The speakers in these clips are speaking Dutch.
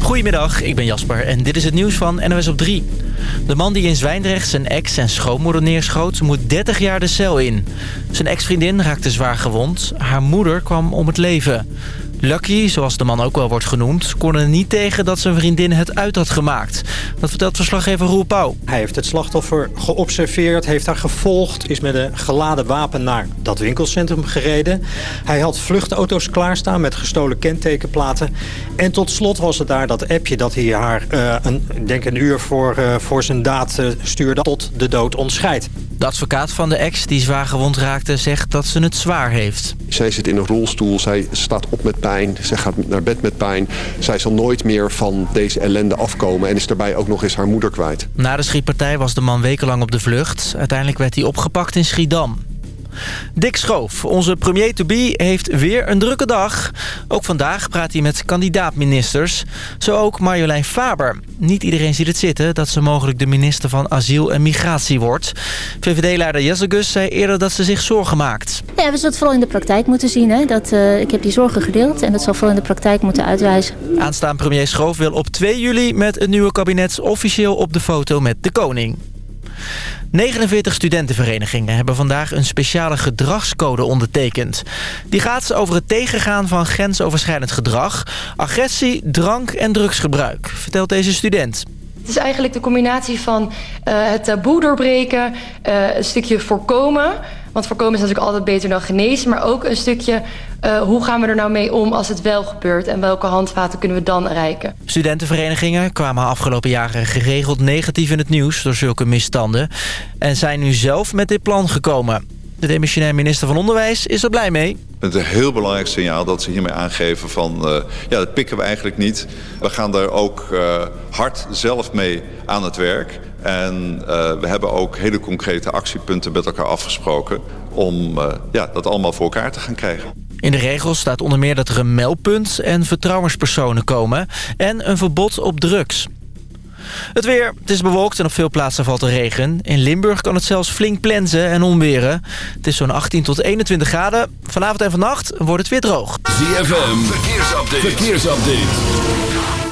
Goedemiddag, ik ben Jasper en dit is het nieuws van NOS op 3. De man die in Zwijndrecht zijn ex en schoonmoeder neerschoot... moet 30 jaar de cel in. Zijn ex-vriendin raakte zwaar gewond. Haar moeder kwam om het leven. Lucky, zoals de man ook wel wordt genoemd, kon er niet tegen dat zijn vriendin het uit had gemaakt. Dat vertelt verslaggever Roel Pauw. Hij heeft het slachtoffer geobserveerd, heeft haar gevolgd, is met een geladen wapen naar dat winkelcentrum gereden. Hij had vluchtauto's klaarstaan met gestolen kentekenplaten. En tot slot was het daar dat appje dat hij haar, uh, een, denk een uur voor, uh, voor zijn daad uh, stuurde, tot de dood ontscheidt. De advocaat van de ex die zwaar gewond raakte zegt dat ze het zwaar heeft. Zij zit in een rolstoel, zij staat op met pijn, zij gaat naar bed met pijn. Zij zal nooit meer van deze ellende afkomen en is daarbij ook nog eens haar moeder kwijt. Na de schietpartij was de man wekenlang op de vlucht. Uiteindelijk werd hij opgepakt in Schiedam. Dick Schoof, onze premier-to-be, heeft weer een drukke dag. Ook vandaag praat hij met kandidaat-ministers. Zo ook Marjolein Faber. Niet iedereen ziet het zitten dat ze mogelijk de minister van Asiel en Migratie wordt. VVD-leider Gus zei eerder dat ze zich zorgen maakt. Ja, we zullen het vooral in de praktijk moeten zien. Hè? Dat, uh, ik heb die zorgen gedeeld en dat zal vooral in de praktijk moeten uitwijzen. Aanstaan premier Schoof wil op 2 juli met het nieuwe kabinet officieel op de foto met de koning. 49 studentenverenigingen hebben vandaag een speciale gedragscode ondertekend. Die gaat over het tegengaan van grensoverschrijdend gedrag, agressie, drank en drugsgebruik, vertelt deze student. Het is eigenlijk de combinatie van uh, het taboe doorbreken, uh, een stukje voorkomen... Want voorkomen is natuurlijk altijd beter dan genezen. Maar ook een stukje, uh, hoe gaan we er nou mee om als het wel gebeurt? En welke handvaten kunnen we dan reiken? Studentenverenigingen kwamen afgelopen jaren geregeld negatief in het nieuws... door zulke misstanden. En zijn nu zelf met dit plan gekomen. De demissionair minister van Onderwijs is er blij mee. Het is een heel belangrijk signaal dat ze hiermee aangeven van... Uh, ja, dat pikken we eigenlijk niet. We gaan daar ook uh, hard zelf mee aan het werk. En uh, we hebben ook hele concrete actiepunten met elkaar afgesproken... om uh, ja, dat allemaal voor elkaar te gaan krijgen. In de regels staat onder meer dat er een meldpunt en vertrouwenspersonen komen... en een verbod op drugs. Het weer. Het is bewolkt en op veel plaatsen valt er regen. In Limburg kan het zelfs flink plensen en onweren. Het is zo'n 18 tot 21 graden. Vanavond en vannacht wordt het weer droog. ZFM. Verkeersupdate. Verkeersupdate.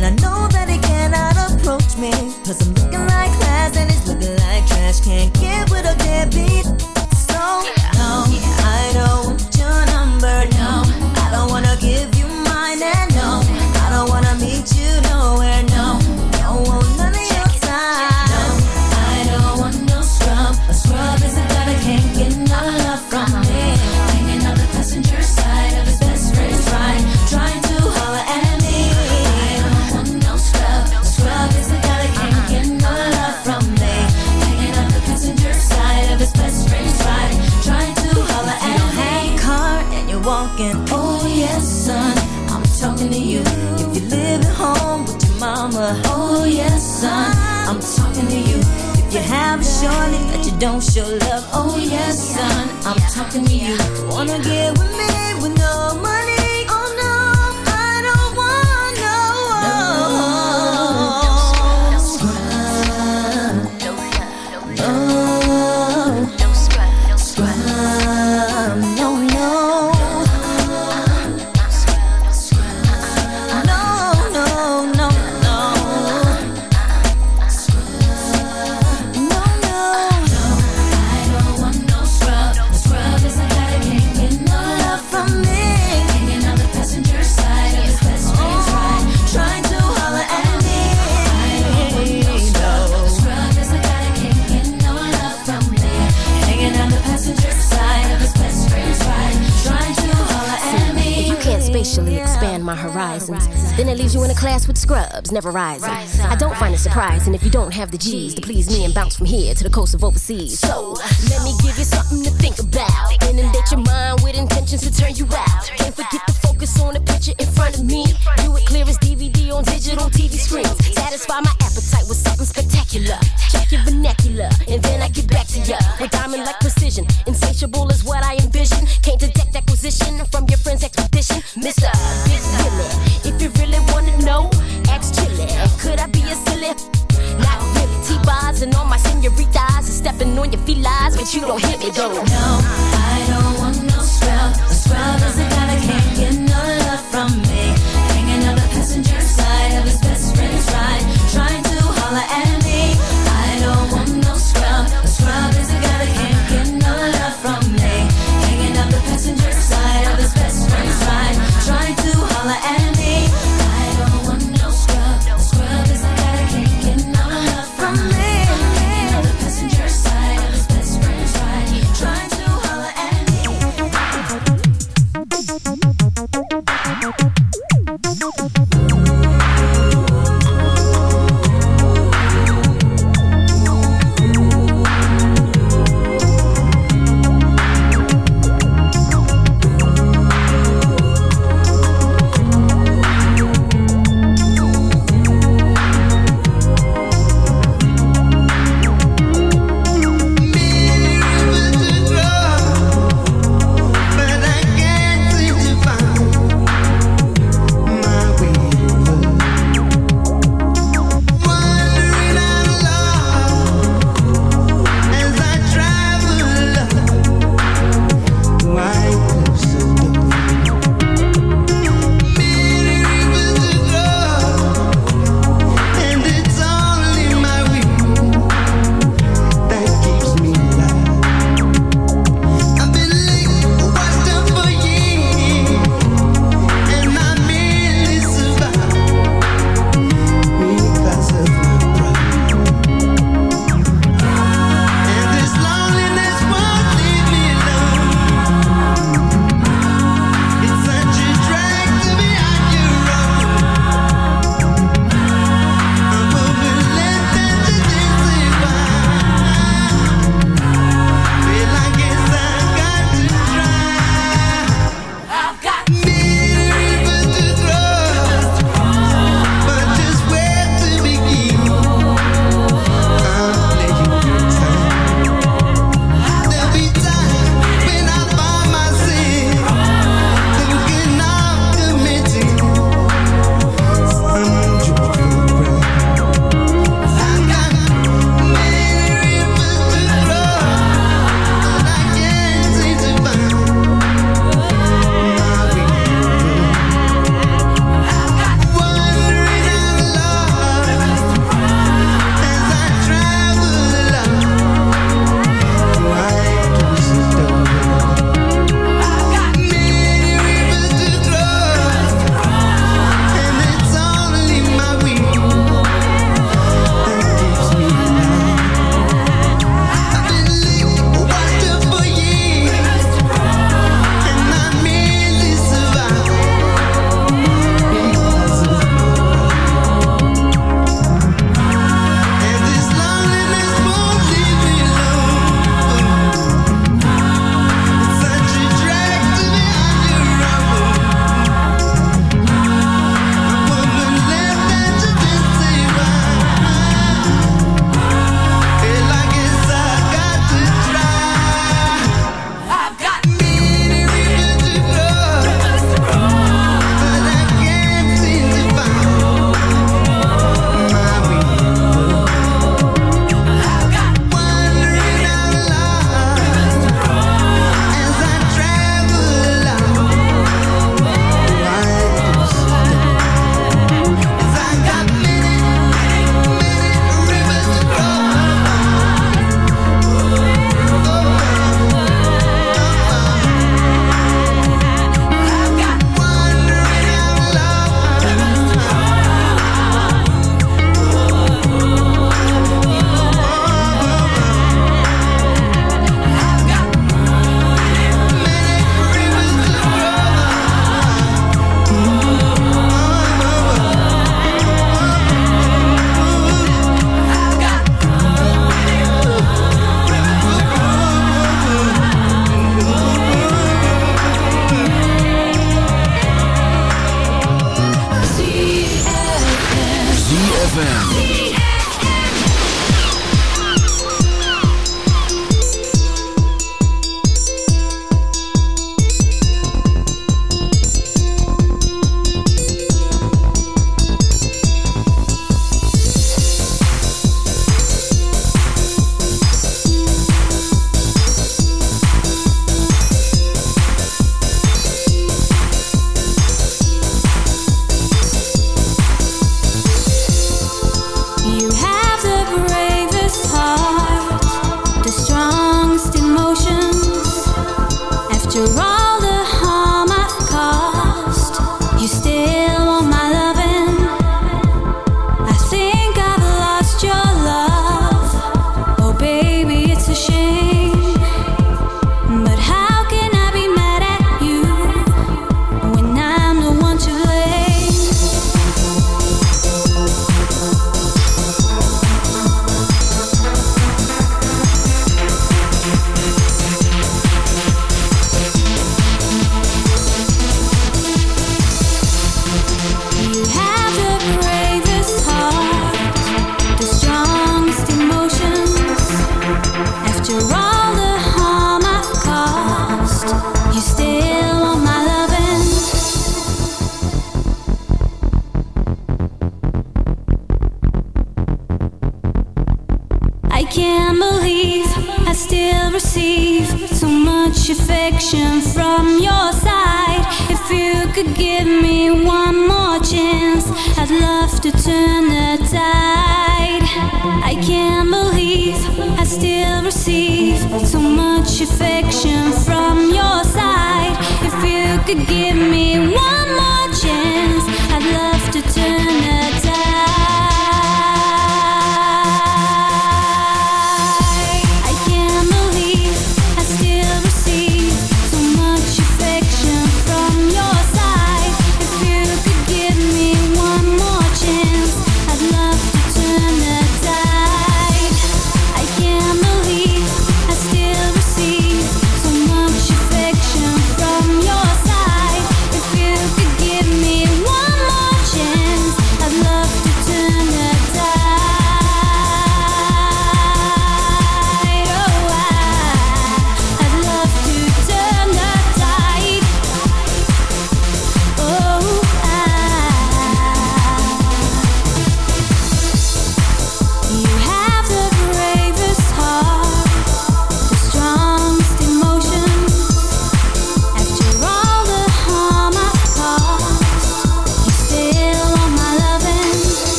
and I know never rising. Rise I don't find it surprising if you don't have the G's to please me and bounce from here to the coast of overseas. So let me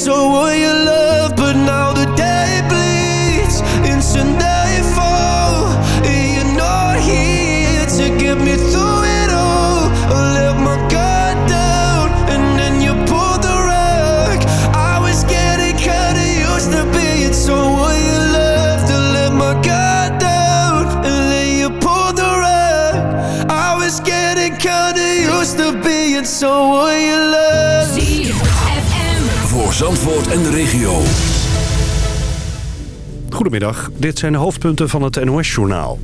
so will you love en de regio. Goedemiddag, dit zijn de hoofdpunten van het NOS-journaal.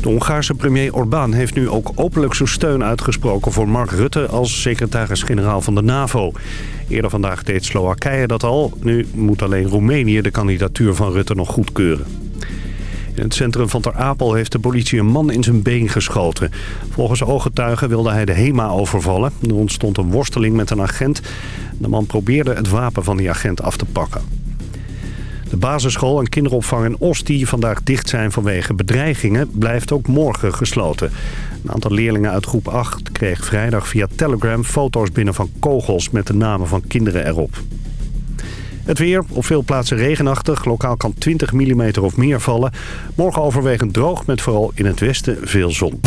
De Hongaarse premier Orbán heeft nu ook openlijk zijn steun uitgesproken... voor Mark Rutte als secretaris-generaal van de NAVO. Eerder vandaag deed Slowakije dat al. Nu moet alleen Roemenië de kandidatuur van Rutte nog goedkeuren. In het centrum van Ter Apel heeft de politie een man in zijn been geschoten. Volgens ooggetuigen wilde hij de HEMA overvallen. Er ontstond een worsteling met een agent. De man probeerde het wapen van die agent af te pakken. De basisschool en kinderopvang in Oost die vandaag dicht zijn vanwege bedreigingen... blijft ook morgen gesloten. Een aantal leerlingen uit groep 8 kreeg vrijdag via Telegram foto's binnen van kogels... met de namen van kinderen erop. Het weer, op veel plaatsen regenachtig. Lokaal kan 20 mm of meer vallen. Morgen overwegend droog met vooral in het westen veel zon.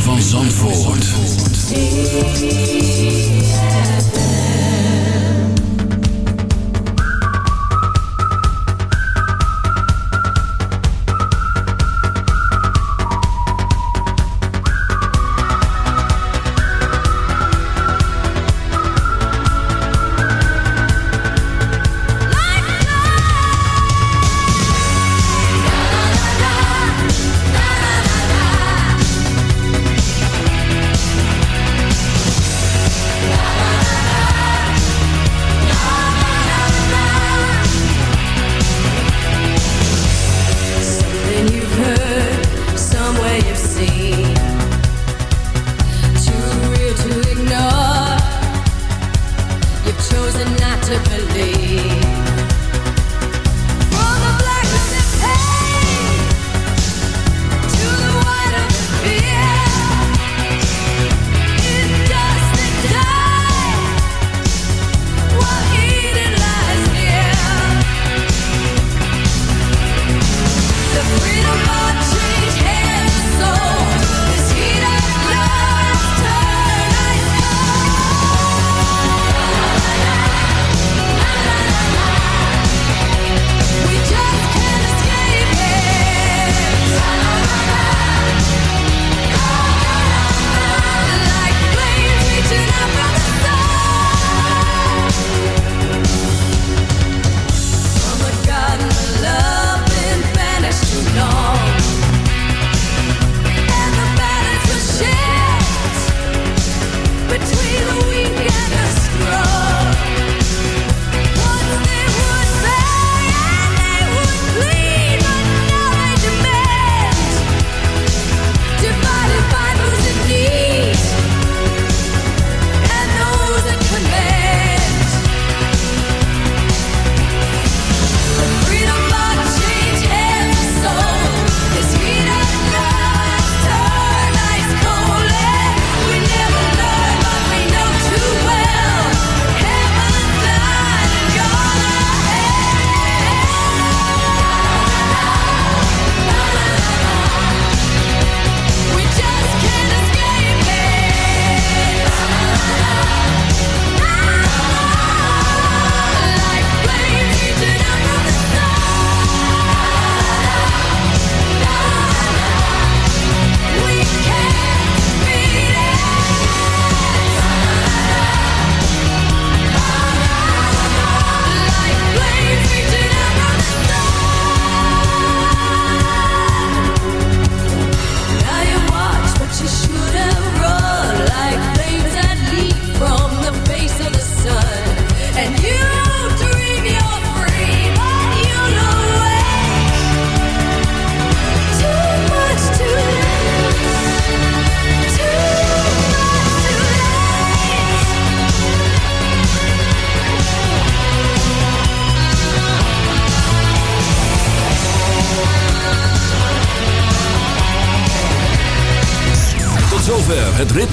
van Zandvoort.